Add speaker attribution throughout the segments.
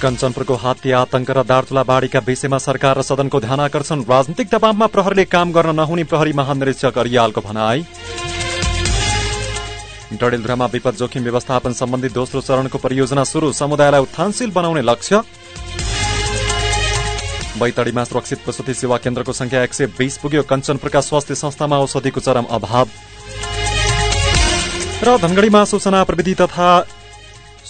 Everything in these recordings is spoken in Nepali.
Speaker 1: कञ्चनपुरको हात्ती आतंक र दार्चुला बाढ़ीका विषयमा सरकार र सदनको ध्यान आकर्षण। राजनीतिक दबावमा प्रहरीले काम गर्न नहुने प्रहरी महानिरीक्षक अरियालको भनाई। डडेलधुरामा विपद जोखिम व्यवस्थापन सम्बन्धी दोस्रो चरणको परियोजना शुरू समुदायलाई उत्थानशील बनाउने लक्ष्य। बैतडीमा सुरक्षित प्रसुति सेवा केन्द्रको संख्या एक सय बीस पुग्यो। कञ्चनपुरका स्वास्थ्य संस्थामा औषधिको चरम अभाव। र धनगढ़ीमा सूचना प्रविधि तथा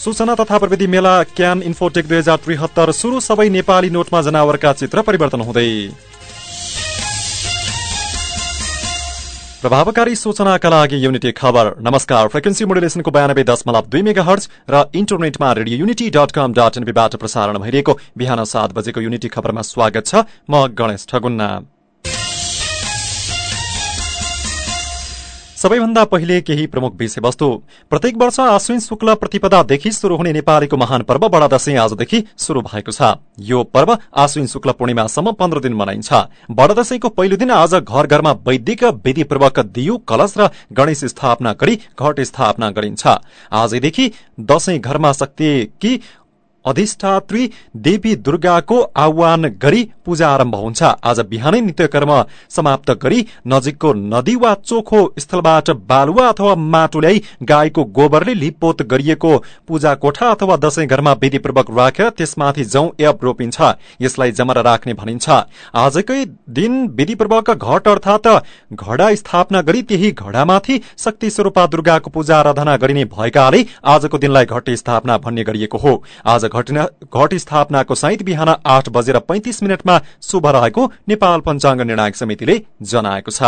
Speaker 1: सूचना तथा प्रविधि मेला क्यान इन्फोटेक दुई हजार त्रिहत्तर शुरू सबै नेपाली नोटमा जनावरका चित्र परिवर्तन हुँदै। प्रभावकारी सूचनाका लागि युनिटी खबर। नमस्कार फ्रिक्वेन्सी मोडुलेसनको बयानब्बे दशमलव दुई मेगा हर्ज र इन्टरनेटमा Radio Unity dot com dot एनपीबाट प्रसारण भइरहेको बिहान सात बजेको युनिटी खबरमा स्वागत छ म गणेश ठगुन्ना। सबैभन्दा पहिले केही प्रमुख विषयवस्तु। प्रत्येक वर्ष आश्विन शुक्ल प्रतिपदादेखि शुरू हुने नेपालीको महान पर्व बडा दशैं आजदेखि शुरू भएको छ। यो पर्व आश्विन शुक्ल पूर्णिमासम्म पन्ध्र दिन मनाइन्छ। बडा दशैंको पहिलो दिन आज घर घरमा वैदिक विधिपूर्वक दियु कलश र गणेश स्थापना गरी घट स्थापना गरिन्छ। आजदेखि दशैं घरमा शक्ति कि अधिष्ठात्री देवी दुर्गाको आह्वान गरी पूजा आरम्भ हुन्छ। आज बिहानै नित्यकर्म समाप्त गरी नजिकको नदी वा चोखो स्थलबाट बालुवा अथवा माटो ल्याई गाईको गोबरले लिपोत गरिएको पूजा कोठा अथवा दशैं घरमा विधिपूर्वक राखेर त्यसमाथि जौ एप रोपिन्छ। यसलाई जमरा राख्ने भनिन्छ। आजकै दिन विधिपूर्वक घट अर्थात घडा स्थापना गरी त्यही घडामाथि शक्ति स्वरूपा दुर्गाको पूजा आराधना गरिने भएकाले आजको दिनलाई घट स्थापना भन्ने गरिएको हो। आज घट स्थापनाको साइत बिहान आठ बजेर पैंतिस मिनटमा शुभ रहेको नेपाल पञ्चाङ्ग निर्णायक समितिले जनाएको छ।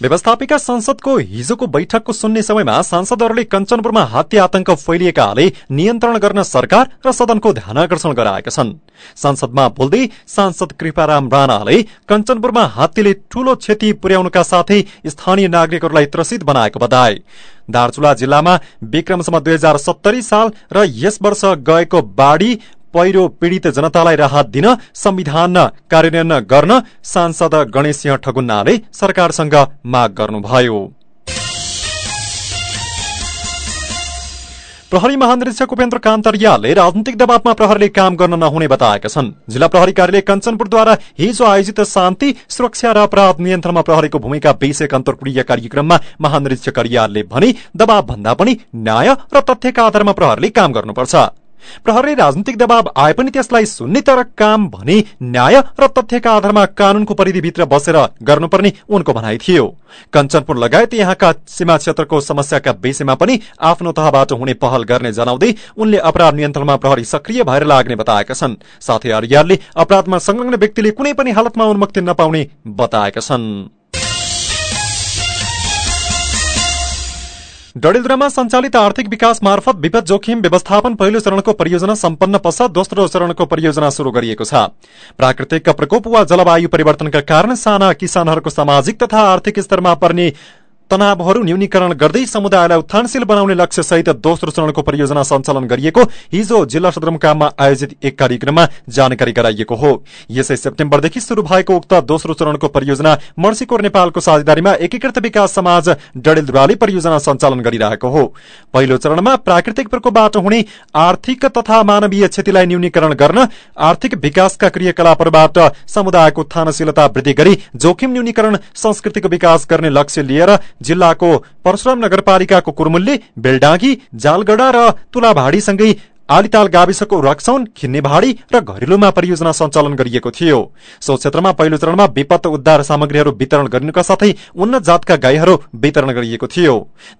Speaker 1: व्यवस्थापिका संसदको हिजोको बैठकको सुन्ने समयमा सांसदहरूले कञ्चनपुरमा हात्ती आतंक फैलिएकाले नियन्त्रण गर्न सरकार र सदनको ध्यान आकर्षण गराएका छन्। संसदमा बोल्दै सांसद कृपाराम राणाले कञ्चनपुरमा हात्तीले ठूलो क्षति पुर्याउनुका साथै स्थानीय नागरिकहरूलाई त्रसित बनाएको बताए। दार्चुला जिल्लामा विक्रमसम्म दुई हजार सत्तरी साल र यस वर्ष गएको बाढ़ी पहिरो पीड़ित जनतालाई राहत दिन संविधान कार्यान्वयन गर्न सांसद गणेश सिंह ठगुन्नाले सरकारसँग माग गर्नुभयो। प्रहरी महानिरीक्षक उपेन्द्र कान्तरियाले राजनीतिक दबावमा प्रहरीले काम गर्न नहुने बताएका छन्। जिल्ला प्रहरी कार्यालय कञ्चनपुरद्वारा हिजो आयोजित शान्ति सुरक्षा र अपराध नियन्त्रणमा प्रहरीको भूमिका विषयक अन्तर्क्रिया कार्यक्रममा महानिरीक्षक करियालले भने दबाव भन्दा पनि न्याय र तथ्यका आधारमा प्रहरीले काम गर्नुपर्छ। प्रहरी राजनीतिक दबाव आए पनि त्यसलाई सुन्ने तर काम भने न्याय र तथ्यका आधारमा कानूनको परिधिभित्र बसेर गर्नुपर्ने उनको भनाइ थियो। कञ्चनपुर लगायत यहाँका सीमा क्षेत्रको समस्याका विषयमा पनि आफ्नो तहबाट हुने पहल गर्ने जनाउँदै उनले अपराध नियन्त्रणमा प्रहरी सक्रिय भएर लाग्ने बताएका छन्। साथै अरियालले अपराधमा संलग्न व्यक्तिले कुनै पनि हालतमा उन्मुक्ति नपाउने बताएका छन्। डडेलधुरामा सञ्चालित आर्थिक विकास मार्फत विपद जोखिम व्यवस्थापन पहिलो चरणको परियोजना सम्पन्न पश्चात दोस्रो चरणको परियोजना शुरू गरिएको छ। प्राकृतिक प्रकोप वा जलवायु परिवर्तनका कारण साना किसानहरूको सामाजिक तथा आर्थिक स्तरमा पर्ने तनावहरू न्यूनीकरण गर्दै समुदायलाई उत्थानशील बनाउने लक्ष्य सहित दोस्रो चरणको परियोजना सञ्चालन गरिएको हिजो जिल्ला सदरमुकाममा आयोजित एक कार्यक्रममा जानकारी गराइएको हो। यसै सेप्टेम्बरदेखि शुरू भएको उक्त दोस्रो चरणको परियोजना मर्सीकोर नेपालको साझेदारीमा एकीकृत विकास समाज डडेलधुराले परियोजना सञ्चालन गरिरहेको हो। पहिलो चरणमा प्राकृतिक प्रकोपबाट हुने आर्थिक तथा मानवीय क्षतिलाई न्यूनीकरण गर्न आर्थिक विकासका क्रियाकलापहरूबाट समुदायको उत्थानशीलता वृद्धि गरी जोखिम न्यूनीकरण संस्कृतिको विकास गर्ने लक्ष्य लिएर जिल्लाको परशुराम नगरपालिकाको कुर्मुल्ली बेलडाँगी जालगढ़ा र तुलाभाडीसँगै आलिताल गाविसको रक्सौन खिन्नेभाडी र घरेलुमा परियोजना सञ्चालन गरिएको थियो। सो क्षेत्रमा पहिलो चरणमा विपद उद्धार सामग्रीहरू वितरण गरिनुका साथै उन्नत जातका गाईहरू वितरण गरिएको थियो।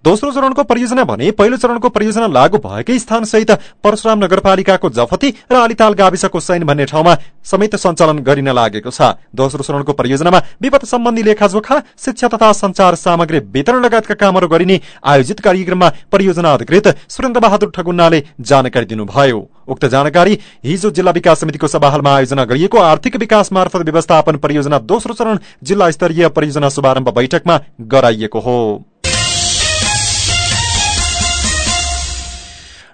Speaker 1: दोस्रो चरणको परियोजना भने पहिलो चरणको परियोजना लागू भएकै स्थान सहित परशुराम नगरपालिकाको जफती र आलिताल गाविसको सैन भन्ने ठाउँमा समेत सञ्चालन गरिन लागेको छ। दोस्रो चरणको परियोजनामा विपद सम्बन्धी लेखाजोखा शिक्षा तथा संचार सामग्री वितरण लगायतका कामहरू गरिने आयोजित कार्यक्रममा परियोजना अधिकृत सुरेन्द्र बहादुर ठगुन्नाले जानकारी दिनुभयो। उक्त जानकारी हिजो जिल्ला विकास समितिको सभाहालमा आयोजना गरिएको आर्थिक विकास मार्फत व्यवस्थापन परियोजना दोस्रो चरण जिल्ला स्तरीय परियोजना शुभारम्भ बैठकमा गराइएको हो।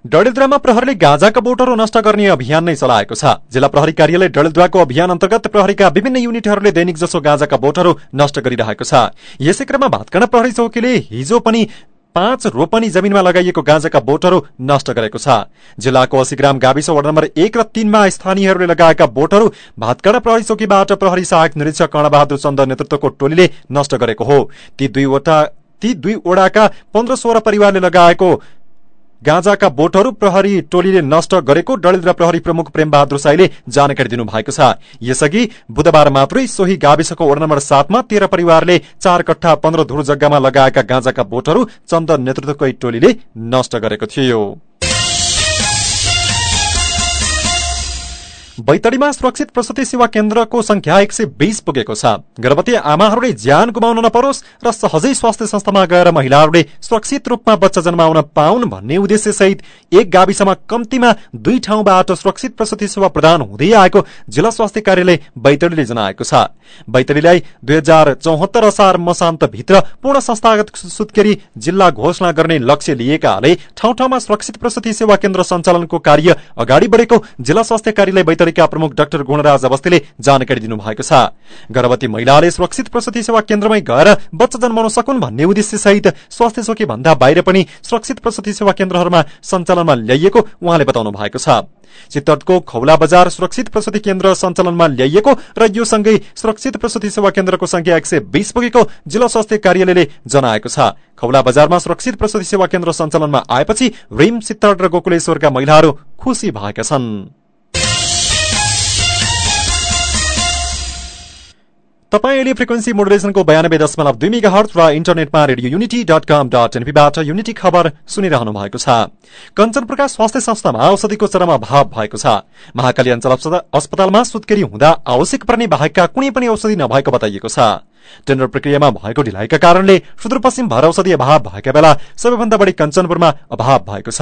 Speaker 1: डडेलधुरामा प्रहरीले गाँजाका बोटहरू नष्ट गर्ने अभियान नै चलाएको छ। जिल्ला प्रहरी कार्यालय डडेलधुराको अभियान अन्तर्गत प्रहरीका विभिन्न युनिटहरूले दैनिक जसो गाँजाका बोटहरू नष्ट गरिरहेको छ। यसै क्रममा भातकाँडा प्रहरी चौकीले हिजो पनि पाँच रोपनी जमिनमा लगाइएको गाँजाका बोटहरू नष्ट गरेको छ। जिल्लाको अस्सी ग्राम गाविस वार्ड नम्बर एक र तीनमा स्थानीयहरूले लगाएका बोटहरू भातकाँडा प्रहरी चौकीबाट प्रहरी सहायक निरीक्षक कर्णबहादुर चन्द नेतृत्वको टोलीले नष्ट गरेको हो। ती दुईवटा ती दुई पन्ध्र सोह्र परिवारले लगाएको गाँजाका बोटहरू प्रहरी टोलीले नष्ट गरेको डलिद्रा प्रहरी प्रमुख प्रेमबहादुर साईले जानकारी दिनुभएको छ। यसअघि बुधबार मात्रै सोही गाविसको वडा नम्बर सातमा तेह्र परिवारले चार कट्ठा पन्ध्र धुर जग्गामा लगाएका गाँजाका बोटहरू चन्द नेतृत्वकै टोलीले नष्ट गरेको थियो। बैतडीमा सुरक्षित प्रसुति सेवा केन्द्रको संख्या एक सय बीस पुगेको छ। गर्भवती आमाहरूले ज्यान गुमाउन नपरोस् र सहजै स्वास्थ्य संस्थामा गएर महिलाहरूले सुरक्षित रूपमा बच्चा जन्माउन पाउन् भन्ने उद्देश्य सहित एक गाविसमा कम्तीमा दुई ठाउँबाट सुरक्षित प्रसुति सेवा प्रदान हुँदै आएको जिल्ला स्वास्थ्य कार्यालय बैतडीले जनाएको छ। बैतडीलाई दुई हजार चौहत्तर असार मसान्तभित्र पूर्ण संस्थागत सुत्केरी जिल्ला घोषणा गर्ने लक्ष्य लिएकाले ठाउँ ठाउँमा सुरक्षित प्रसुति सेवा केन्द्र सञ्चालनको कार्य अगाडि बढेको जिल्ला स्वास्थ्य कार्यालय बैतडीका प्रमुख डाक्टर गुणराज अवस्थीले जानकारी दिनुभएको छ। गर्भवती महिलाले सुरक्षित प्रसुति सेवा केन्द्रमै गएर बच्चा जन्माउन सकुन् भन्ने उद्देश्य सहित स्वास्थ्य चौकी भन्दा बाहिर पनि सुरक्षित प्रसुति सेवा केन्द्रहरूमा सञ्चालनमा ल्याइएको उहाँले बताउनु भएको छ। चित्तडको खौला बजार सुरक्षित प्रसुति केन्द्र सञ्चालनमा ल्याइएको र यो सँगै सुरक्षित प्रसुति सेवा केन्द्रको संख्या एक सय बीस पुगेको जिल्ला स्वास्थ्य कार्यालयले जनाएको छ। खौला बजारमा सुरक्षित प्रसुति सेवा केन्द्र सञ्चालनमा आएपछि रिम चित्तड र गोकुलेश्वरका महिलाहरू खुशी भएका छन्। तपाईँ अहिले फ्रिक्वेन्सी मोडुलेसनको बयानब्बे दशमलव दुई मेगा र इन्टरनेटमा Radio Unity dot com dot एनपीबाट unity खबर सुनिरहनु भएको छ। कञ्चनपुरका स्वास्थ्य संस्थामा औषधिको चरम अभाव भएको छ। महाकाली अञ्चल अस्पतालमा सुत्केरी हुँदा आवश्यक पर्ने बाहेकका कुनै पनि औषधि नभएको बताइएको छ। टेन्डर प्रक्रियामा भएको ढिलाइका कारणले सुदूरपश्चिम भएर औषधि अभाव भएका बेला सबैभन्दा बढी कञ्चनपुरमा अभाव भएको छ।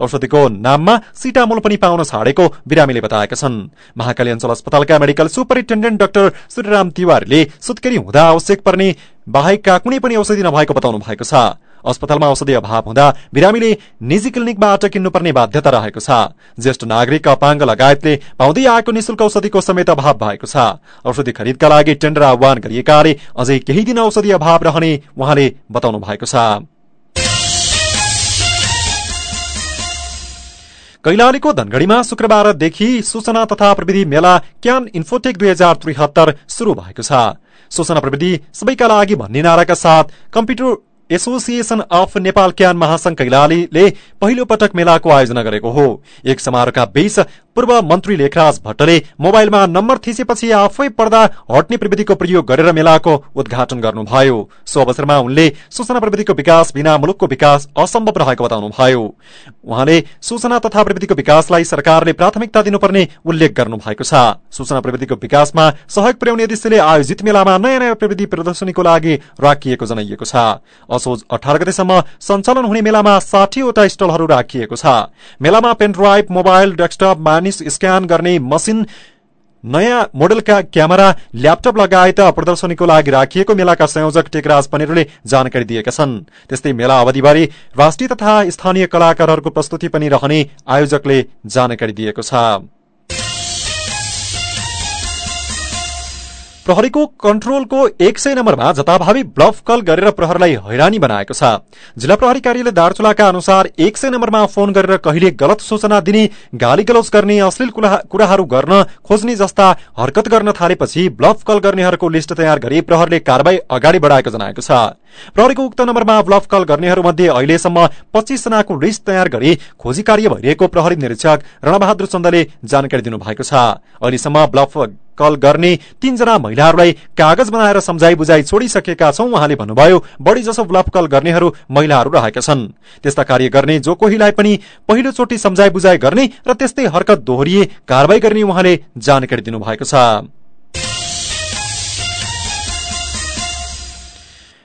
Speaker 1: औषधिको नाममा सिटामोल पनि पाउन छाडेको बिरामीले बताएका छन्। महाकाली अञ्चल अस्पतालका मेडिकल सुपरिन्टेण्डेन्ट डाक्टर सूर्यराम तिवारीले सुत्केरी हुँदा आवश्यक पर्ने बाहेकका कुनै पनि औषधि नभएको बताउनु भएको छ। अस्पतालमा औषधि अभाव हुँदा बिरामीले निजी क्लिनिकबाट किन्नुपर्ने बाध्यता रहेको छ। ज्येष्ठ नागरिक अपाङ्ग लगायतले पाउँदै आएको निशुल्क औषधिको समेत अभाव भएको छ। औषधि खरिदका लागि टेन्डर आह्वान गरिएकाले अझै केही दिन औषधि अभाव रहने उहाँले बताउनु छ। कैलालीको धनगढ़ीमा शुक्रबारदेखि सूचना तथा प्रविधि मेला क्यान इन्फोटेक दुई हजार त्रिहत्तर शुरू भएको छ। सूचना प्रविधि सबैका लागि भन्ने नाराका साथ computer association of Nepal CAN महासंघ कैलालीले पहिलो पटक मेलाको आयोजना गरेको हो। एक समारोहका बीच पूर्व मन्त्री लेखराज भट्टले मोबाइलमा नम्बर थिचेपछि आफै पर्दा हट्ने प्रविधिको प्रयोग गरेर मेलाको उद्घाटन गर्नुभयो। सो अवसरमा उनले सूचना प्रविधिको विकास बिना मुलुकको विकास असम्भव रहेको बताउनुभयो। उहाँले सूचना तथा प्रविधिको विकासलाई सरकारले प्राथमिकता दिनुपर्ने उल्लेख गर्नुभएको छ। सूचना प्रविधिको विकासमा सहयोग पुर्याउने उद्देश्यले आयोजित मेलामा नयाँ नयाँ प्रविधि प्रदर्शनीको लागि राखिएको जनाइएको छ। असोज अठार गतेसम्म सञ्चालन हुने मेलामा साठीवटा स्टलहरू राखिएको छ। मेलामा पेनड्राइभ मोबाइल डेस्कटप मानिस स्क्यान गर्ने मसिन नयाँ मोडलका क्यामेरा ल्यापटप लगायत प्रदर्शनीको लागि राखिएको मेलाका संयोजक टेकराज पनेरले जानकारी दिएका छन्। त्यस्तै मेला अवधिभरि राष्ट्रिय तथा स्थानीय कलाकारहरूको प्रस्तुति पनि रहने आयोजकले जानकारी दिएको छ। प्रहरीको कन्ट्रोलको एक सय नम्बरमा जताभावी ब्लफ कल गरेर प्रहरलाई हैरानी बनाएको छ। जिल्ला प्रहरी कार्यालय दार्चुलाका अनुसार एक सय नम्बरमा फोन गरेर कहिले गलत सूचना दिने गाली गलौज गर्ने अश्लील कुराहरू गर्न खोज्ने जस्ता हरकत गर्न थालेपछि ब्लफ कल गर्नेहरूको लिस्ट तयार गरी प्रहरले कारवाही अगाडि बढाएको जनाएको छ। प्रहरीको उक्त नम्बरमा ब्लफ कल गर्नेहरूमध्ये अहिलेसम्म पच्चीस जनाको लिस्ट तयार गरी खोजी कार्य भइरहेको प्रहरी निरीक्षक रणबहादुर चन्दले जानकारी दिनुभएको छ। अहिलेसम्म ब्लफ कल गर्ने तीनजना महिलाहरूलाई कागज बनाएर सम्झाइ बुझाइ छोडिसकेका छौं उहाँले भन्नुभयो बढ़ी जसो ब्लफ कल गर्नेहरू महिलाहरू रहेका छन्। त्यस्ता कार्य गर्ने जो कोहीलाई पनि पहिलोचोटि सम्झाइ बुझाइ गर्ने र त्यस्तै हरकत दोहोरिए कारवाही गर्ने उहाँले जानकारी दिनुभएको छ।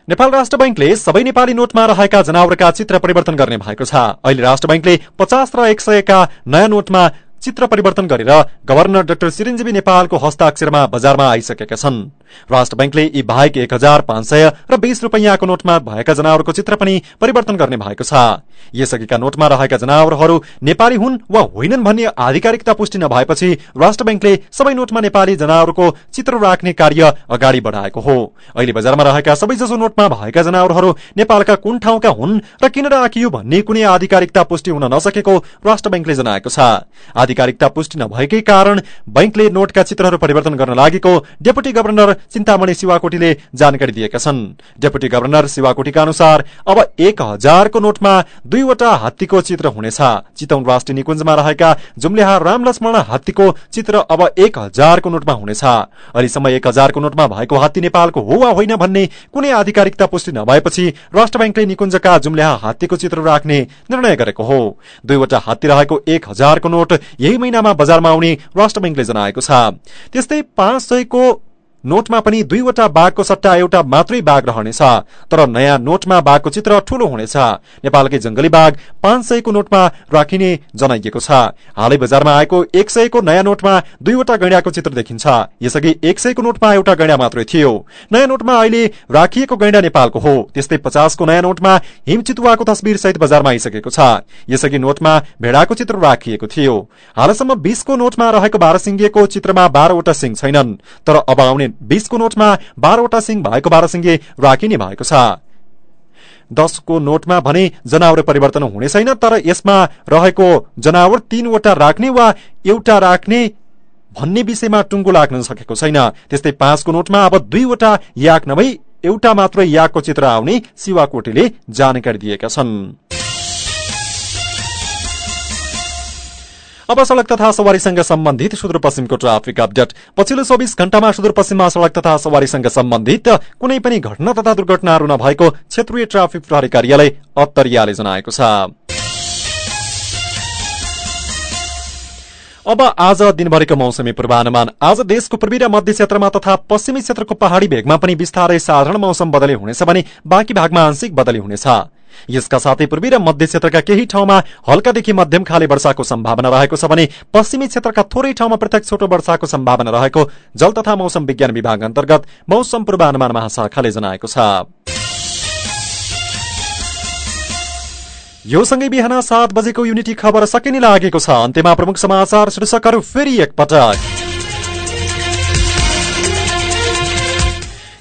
Speaker 1: नेपाल राष्ट्र बैंकले सबै नेपाली नोटमा रहेका जनावरका चित्र परिवर्तन गर्ने भएको छ। अहिले राष्ट्र बैंकले पचास र एक सयका नयाँ नोटमा चित्र परिवर्तन गरेर गवर्नर डाक्टर चिरञ्जीवी नेपालको हस्ताक्षरमा बजारमा आइसकेका छन्। राष्ट्र ब्याङ्कले यी बाहेक एक हजार पाँच सय र बीस रूपियाँको नोटमा भएका जनावरको चित्र पनि परिवर्तन गर्ने भएको छ। यसअघिका नोटमा रहेका जनावरहरू नेपाली हुन् वा होइनन् भन्ने आधिकारिकता पुष्टि नभएपछि राष्ट्र ब्याङ्कले सबै नोटमा नेपाली जनावरको चित्र राख्ने कार्य अगाडि बढाएको हो। अहिले बजारमा रहेका सबैजसो नोटमा भएका जनावरहरू नेपालका कुन ठाउँका हुन् र किन राखियो भन्ने कुनै आधिकारिकता पुष्टि हुन नसकेको राष्ट्र ब्याङ्कले जनाएको छ। आधिकारिकता पुष्टि नभएकै कारण बैंकले नोटका चित्रहरू परिवर्तन गर्न लागेको डेपुटी गवर्नर चिन्तामणि शिवाकोटीले जानकारी दिएका छन्। डेपुटी गवर्नर शिवाकोटीका अनुसार अब एक हजारको नोटमा दुईवटा हात्तीको चित्र हुनेछ। चितौन राष्ट्रिय निकुञ्जमा रहेका जुम्लेहा राम लक्ष्मण हात्तीको चित्र अब एक हजारको नोटमा हुनेछ। अहिलेसम्म एक हजारको नोटमा भएको हात्ती नेपालको हो वा होइन भन्ने कुनै आधिकारिकता पुष्टि नभएपछि राष्ट्र ब्याङ्कले निकुञ्जका जुम्ल्याहा हात्तीको चित्र राख्ने निर्णय गरेको हो। दुईवटा हात्ती रहेको एक हजारको नोट यही महिनामा बजारमा आउने राष्ट्र ब्याङ्कले जनाएको छ। त्यस्तै पाँच सयको नोटमा पनि दुईवटा बाघको सट्टा एउटा मात्रै बाघ रहनेछ तर नयाँ नोटमा बाघको चित्र ठूलो हुनेछ। नेपालकै जंगली बाघ पाँच सयको नोटमा राखिने जनाइएको छ। हालै बजारमा आएको एक सयको नयाँ नोटमा दुईवटा गैंडाको चित्र देखिन्छ। यसअघि एक सयको नोटमा एउटा गैंडा मात्रै थियो। नयाँ नोटमा अहिले राखिएको गैंडा नेपालको हो। त्यस्तै पचासको नयाँ नोटमा हिमचितुवाको तस्विर सहित बजारमा आइसकेको छ। यसअघि नोटमा भेडाको चित्र राखिएको थियो। हालसम्म बीसको नोटमा रहेको बाह्र सिंगेको चित्रमा बाह्रवटा सिंह छैनन्। तर अब आउने बीसको नोटमा बाह्रवटा सिंह भएको बाह्र सिंगे राखिने भएको छ। दसको नोटमा भने जनावर परिवर्तन हुने छैन तर यसमा रहेको जनावर तीनवटा राख्ने वा एउटा राख्ने भन्ने विषयमा टुङ्गो लाग्न सकेको छैन। त्यस्तै पाँचको नोटमा अब दुईवटा याक नभई एउटा मात्र याकको चित्र आउने शिवाकोटीले जानकारी दिएका छन्। अब सड़क तथा सवारीसँग सम्बन्धित सुदूरपश्चिमको ट्राफिक अपडेट। पछिल्लो चौबिस घण्टामा सुदूरपश्चिममा सड़क तथा सवारीसँग सम्बन्धित कुनै पनि घटना तथा दुर्घटनाहरू नभएको क्षेत्रीय ट्राफिक प्रहरी कार्यालय अत्तरियाले जनाएको छ। अब आज दिनभरिको मौसमी पूर्वानुमान। आज देशको पूर्वी र मध्य क्षेत्रमा तथा पश्चिमी क्षेत्रको पहाड़ी भेगमा पनि बिस्तारै साधारण मौसम बदली हुनेछ भने बाँकी भागमा आंशिक बदली हुनेछ। यसका साथै पूर्वी र मध्य क्षेत्रका केही ठाउँमा हल्कादेखि मध्यम खाले वर्षाको सम्भावना रहेको छ भने पश्चिमी क्षेत्रका थोरै ठाउँमा पृथक छोटो वर्षाको सम्भावना रहेको जल तथा मौसम विज्ञान विभाग अन्तर्गत मौसम पूर्वानुमान महाशाखाले जनाएको छ। यो सँगै बिहान सात बजेको युनिटी खबर सकिने लागेको छ। अन्त्यमा प्रमुख समाचार शीर्षकहरू फेरि एकपटक।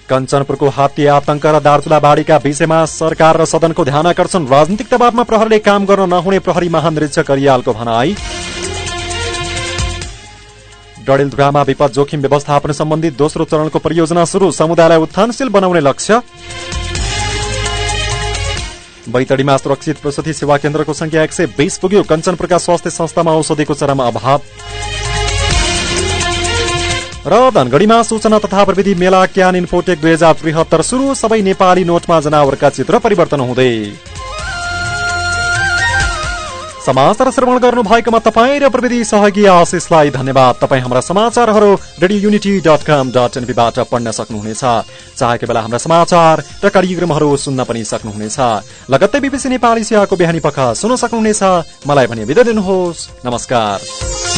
Speaker 1: कञ्चनपुरको हात्ती आतंक र दार्चुला बाढीका विषयमा सरकार र सदनको ध्यान आकर्षण। राजनीतिक दबावमा प्रहरले काम गर्न नहुने प्रहरी महानिरीक्षक अरियालको भनाई। डडेलधुरामा विपद जोखिम व्यवस्थापन सम्बन्धी दोस्रो चरणको परियोजना शुरू समुदायलाई उत्थानशील बनाउने लक्ष्य। बैतडीमा सुरक्षित प्रसुति सेवा केन्द्रको संख्या एक सय बीस पुग्यो। कञ्चनपुरका स्वास्थ्य संस्थामा औषधिको चरम अभाव। र धनगढ़ीमा सूचना तथा प्रविधि मेला क्यान इन्फोटेक दुई हजार त्रिहत्तर सुरु सबै नेपाली नोटमा जनावरका चित्र परिवर्तन हुँदै समाचार श्रवण गर्नु भएकोमा तपाईँ र प्रविधि सहयोगी आशिषलाई धन्यवाद तपाईँ हाम्रा समाचारहरू Radio Unity dot com dot एनपीबाट पढ्न सक्नुहुनेछ चाहेको बेला हाम्रा समाचार र कार्यक्रमहरू सुन्न पनि सक्नुहुनेछ लगत्तै बिपिसी नेपाली सेवाको बिहानी पख सुन्न सक्नुहुनेछ मलाई भने बिदा दिनुहोस् नमस्कार